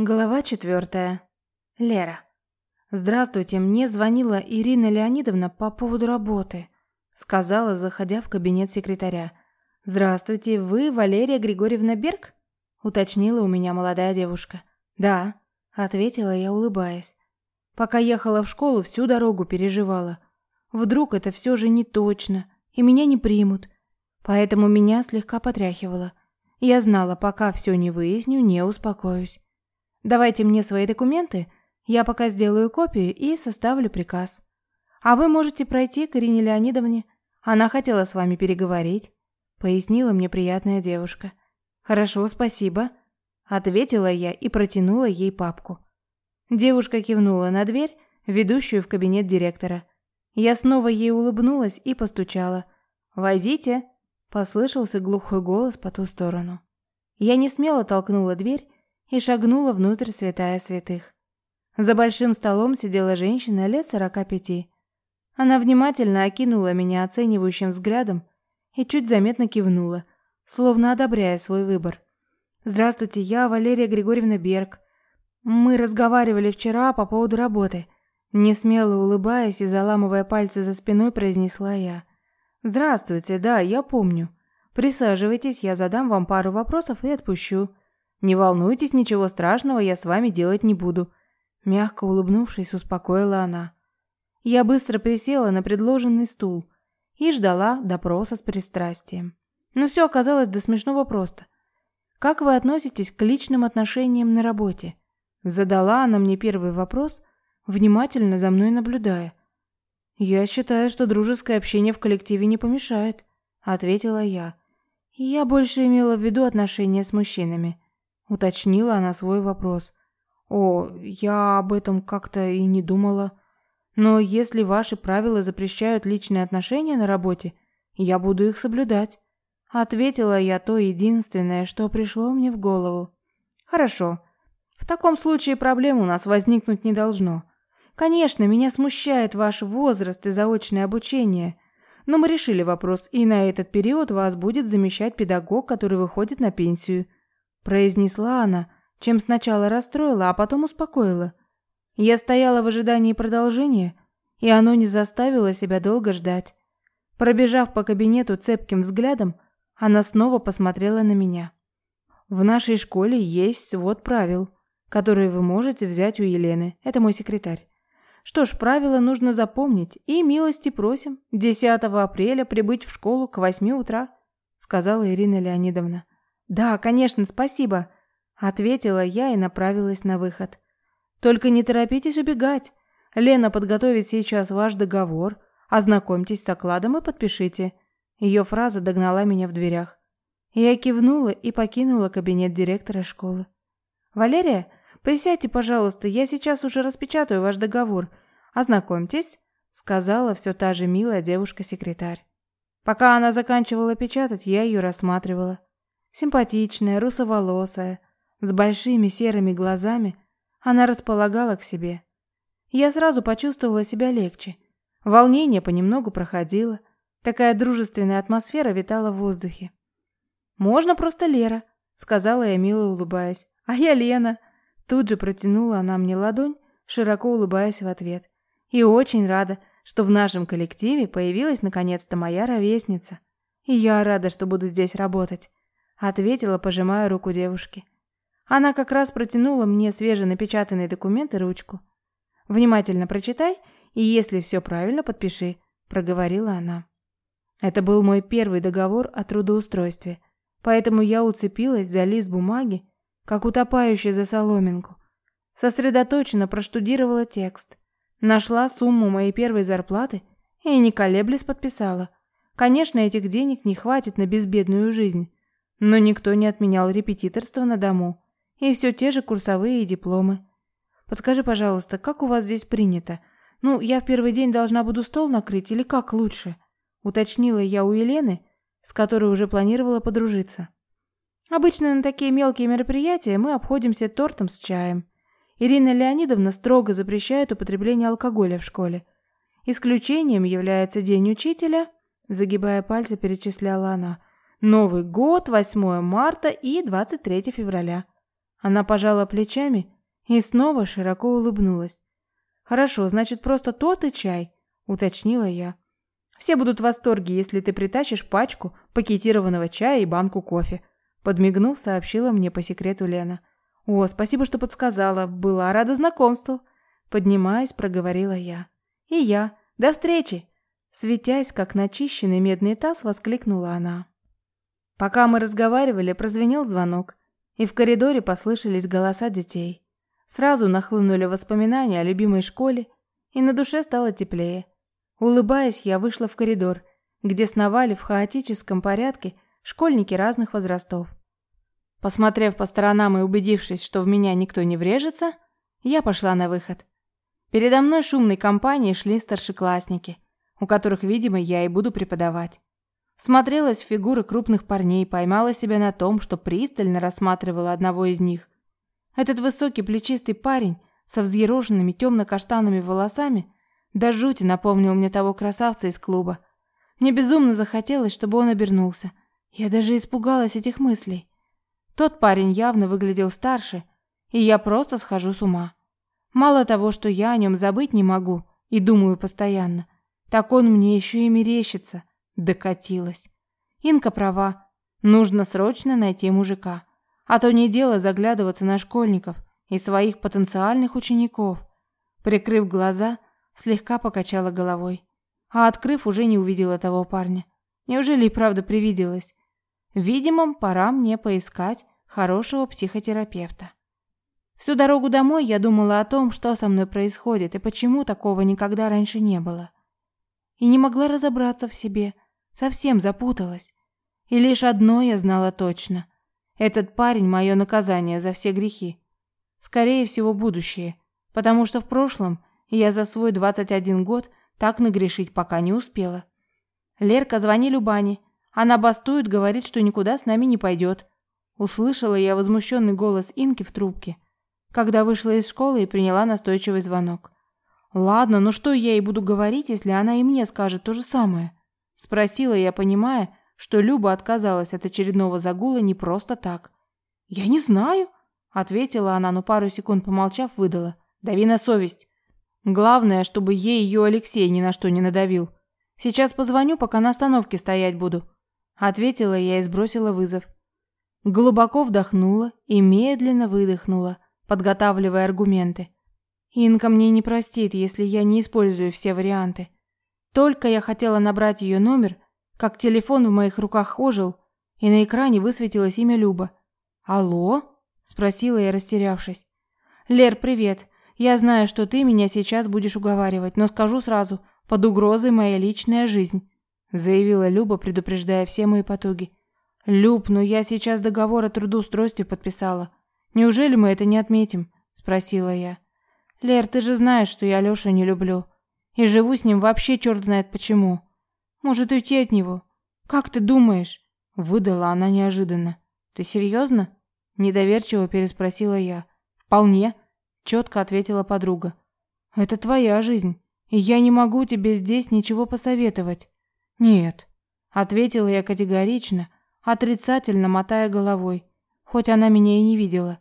Глава четвертая. Лера. «Здравствуйте, мне звонила Ирина Леонидовна по поводу работы», сказала, заходя в кабинет секретаря. «Здравствуйте, вы Валерия Григорьевна Берг?» уточнила у меня молодая девушка. «Да», ответила я, улыбаясь. Пока ехала в школу, всю дорогу переживала. Вдруг это все же не точно, и меня не примут. Поэтому меня слегка потряхивало. Я знала, пока все не выясню, не успокоюсь. Давайте мне свои документы, я пока сделаю копию и составлю приказ. А вы можете пройти к Ирине Леонидовне. Она хотела с вами переговорить, пояснила мне приятная девушка. Хорошо, спасибо, ответила я и протянула ей папку. Девушка кивнула на дверь, ведущую в кабинет директора. Я снова ей улыбнулась и постучала. «Войдите!» – послышался глухой голос по ту сторону. Я не смело толкнула дверь и шагнула внутрь святая святых. За большим столом сидела женщина лет сорока пяти. Она внимательно окинула меня оценивающим взглядом и чуть заметно кивнула, словно одобряя свой выбор. «Здравствуйте, я Валерия Григорьевна Берг. Мы разговаривали вчера по поводу работы». Несмело улыбаясь и заламывая пальцы за спиной, произнесла я. «Здравствуйте, да, я помню. Присаживайтесь, я задам вам пару вопросов и отпущу. Не волнуйтесь, ничего страшного я с вами делать не буду. Мягко улыбнувшись, успокоила она. Я быстро присела на предложенный стул и ждала допроса с пристрастием. Но все оказалось до смешного просто. Как вы относитесь к личным отношениям на работе? Задала она мне первый вопрос, внимательно за мной наблюдая. Я считаю, что дружеское общение в коллективе не помешает, ответила я. Я больше имела в виду отношения с мужчинами. Уточнила она свой вопрос. О, я об этом как-то и не думала. Но если ваши правила запрещают личные отношения на работе, я буду их соблюдать. Ответила я то единственное, что пришло мне в голову. Хорошо. В таком случае проблем у нас возникнуть не должно. Конечно, меня смущает ваш возраст и заочное обучение, но мы решили вопрос, и на этот период вас будет замещать педагог, который выходит на пенсию произнесла она, чем сначала расстроила, а потом успокоила. Я стояла в ожидании продолжения, и оно не заставило себя долго ждать. Пробежав по кабинету цепким взглядом, она снова посмотрела на меня. В нашей школе есть свод правил, которые вы можете взять у Елены. Это мой секретарь. Что ж, правила нужно запомнить и милости просим 10 апреля прибыть в школу к 8 утра, сказала Ирина Леонидовна. «Да, конечно, спасибо», — ответила я и направилась на выход. «Только не торопитесь убегать. Лена подготовит сейчас ваш договор. Ознакомьтесь с окладом и подпишите». Ее фраза догнала меня в дверях. Я кивнула и покинула кабинет директора школы. «Валерия, присядьте, пожалуйста, я сейчас уже распечатаю ваш договор. Ознакомьтесь», — сказала все та же милая девушка-секретарь. Пока она заканчивала печатать, я ее рассматривала. Симпатичная, русоволосая, с большими серыми глазами, она располагала к себе. Я сразу почувствовала себя легче. Волнение понемногу проходило. Такая дружественная атмосфера витала в воздухе. «Можно просто Лера», — сказала я, мило улыбаясь. «А я Лена». Тут же протянула она мне ладонь, широко улыбаясь в ответ. «И очень рада, что в нашем коллективе появилась наконец-то моя ровесница. И я рада, что буду здесь работать ответила, пожимая руку девушки. Она как раз протянула мне свеженапечатанный документ и ручку. Внимательно прочитай, и если все правильно, подпиши, проговорила она. Это был мой первый договор о трудоустройстве, поэтому я уцепилась за лист бумаги, как утопающая за соломинку. Сосредоточенно проштудировала текст, нашла сумму моей первой зарплаты и не колеблясь подписала. Конечно, этих денег не хватит на безбедную жизнь, но никто не отменял репетиторство на дому. И все те же курсовые и дипломы. Подскажи, пожалуйста, как у вас здесь принято? Ну, я в первый день должна буду стол накрыть или как лучше? Уточнила я у Елены, с которой уже планировала подружиться. Обычно на такие мелкие мероприятия мы обходимся тортом с чаем. Ирина Леонидовна строго запрещает употребление алкоголя в школе. Исключением является День учителя, загибая пальцы, перечисляла она – Новый год, 8 марта и 23 февраля. Она пожала плечами и снова широко улыбнулась. Хорошо, значит, просто торт и чай, уточнила я. Все будут в восторге, если ты притащишь пачку пакетированного чая и банку кофе, подмигнув, сообщила мне по секрету Лена. О, спасибо, что подсказала. Была рада знакомству, поднимаясь, проговорила я. И я. До встречи, светясь как начищенный медный таз, воскликнула она. Пока мы разговаривали, прозвенел звонок, и в коридоре послышались голоса детей. Сразу нахлынули воспоминания о любимой школе, и на душе стало теплее. Улыбаясь, я вышла в коридор, где сновали в хаотическом порядке школьники разных возрастов. Посмотрев по сторонам и убедившись, что в меня никто не врежется, я пошла на выход. Передо мной шумной компанией шли старшеклассники, у которых, видимо, я и буду преподавать. Смотрелась в фигуры крупных парней, поймала себя на том, что пристально рассматривала одного из них. Этот высокий плечистый парень со взъерошенными темно-каштанными волосами до жути напомнил мне того красавца из клуба. Мне безумно захотелось, чтобы он обернулся. Я даже испугалась этих мыслей. Тот парень явно выглядел старше, и я просто схожу с ума. Мало того, что я о нем забыть не могу и думаю постоянно, так он мне еще и мерещится. Докатилась. Инка права. Нужно срочно найти мужика. А то не дело заглядываться на школьников и своих потенциальных учеников. Прикрыв глаза, слегка покачала головой. А открыв, уже не увидела того парня. Неужели и правда привиделось? Видимо, пора мне поискать хорошего психотерапевта. Всю дорогу домой я думала о том, что со мной происходит и почему такого никогда раньше не было. И не могла разобраться в себе – Совсем запуталась. И лишь одно я знала точно. Этот парень – мое наказание за все грехи. Скорее всего, будущее. Потому что в прошлом я за свой 21 год так нагрешить пока не успела. Лерка, звони Любани. Она бастует, говорит, что никуда с нами не пойдет. Услышала я возмущенный голос Инки в трубке, когда вышла из школы и приняла настойчивый звонок. Ладно, ну что я ей буду говорить, если она и мне скажет то же самое? Спросила я, понимая, что Люба отказалась от очередного загула не просто так. «Я не знаю», — ответила она, но пару секунд помолчав, выдала. «Дави на совесть. Главное, чтобы ей ее Алексей ни на что не надавил. Сейчас позвоню, пока на остановке стоять буду», — ответила я и сбросила вызов. Глубоко вдохнула и медленно выдохнула, подготавливая аргументы. Инка мне не простит, если я не использую все варианты. Только я хотела набрать ее номер, как телефон в моих руках ожил, и на экране высветилось имя Люба. «Алло?» – спросила я, растерявшись. «Лер, привет. Я знаю, что ты меня сейчас будешь уговаривать, но скажу сразу, под угрозой моя личная жизнь», – заявила Люба, предупреждая все мои потуги. «Люб, ну я сейчас договор о трудоустройстве подписала. Неужели мы это не отметим?» – спросила я. «Лер, ты же знаешь, что я Лёшу не люблю. И живу с ним вообще черт знает почему. Может уйти от него? Как ты думаешь? Выдала она неожиданно. Ты серьезно? Недоверчиво переспросила я. Вполне, четко ответила подруга. Это твоя жизнь, и я не могу тебе здесь ничего посоветовать. Нет, ответила я категорично, отрицательно мотая головой, хоть она меня и не видела.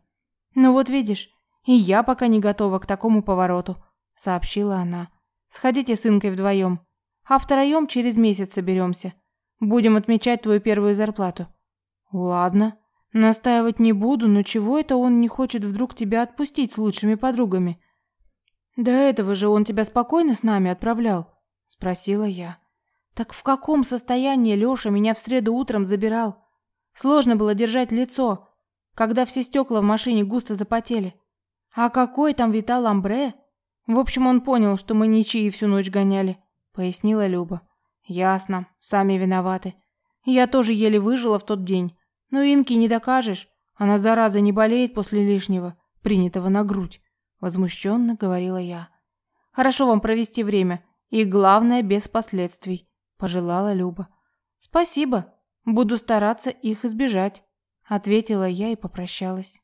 Ну вот видишь, и я пока не готова к такому повороту, сообщила она. Сходите с Инкой вдвоем, а втроем через месяц соберемся. Будем отмечать твою первую зарплату». «Ладно. Настаивать не буду, но чего это он не хочет вдруг тебя отпустить с лучшими подругами?» «До этого же он тебя спокойно с нами отправлял?» – спросила я. «Так в каком состоянии Лёша меня в среду утром забирал? Сложно было держать лицо, когда все стекла в машине густо запотели. А какой там витал амбре?» В общем, он понял, что мы ничьи всю ночь гоняли, пояснила Люба. Ясно, сами виноваты. Я тоже еле выжила в тот день. Но Инки не докажешь. Она зараза не болеет после лишнего, принятого на грудь, возмущенно говорила я. Хорошо вам провести время, и главное без последствий, пожелала Люба. Спасибо, буду стараться их избежать, ответила я и попрощалась.